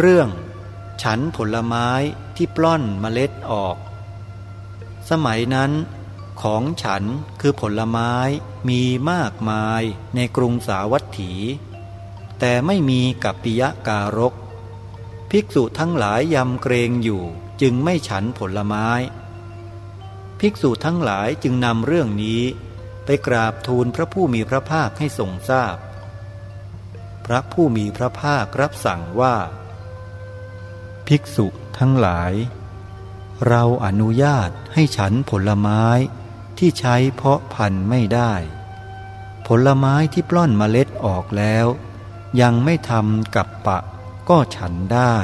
เรื่องฉันผลไม้ที่ปล้อนเมล็ดออก สมัยนั้น ของฉันคือผลไม้มีมากมายในกรุงสาวัตถี แต่ไม่มีกัปปิยะการก ภิกษุทั้งหลายยำเกรงอยู่จึงไม่ฉันผลไม้ ภิกษุทั้งหลายจึงนำเรื่องนี้ ไปกราบทูลพระผู้มีพระภาคให้ทรงทราบพพระผู้มีพระภาครับสั่งว่า ภิกษุทั้งหลาย เราอนุญาตให้ฉันผลไม้ที่ใช้เพาะพันธุ์ไม่ได้ ผลไม้ที่ปล้อนเมล็ดออกแล้ว ยังไม่ทำกับปะก็ฉันได้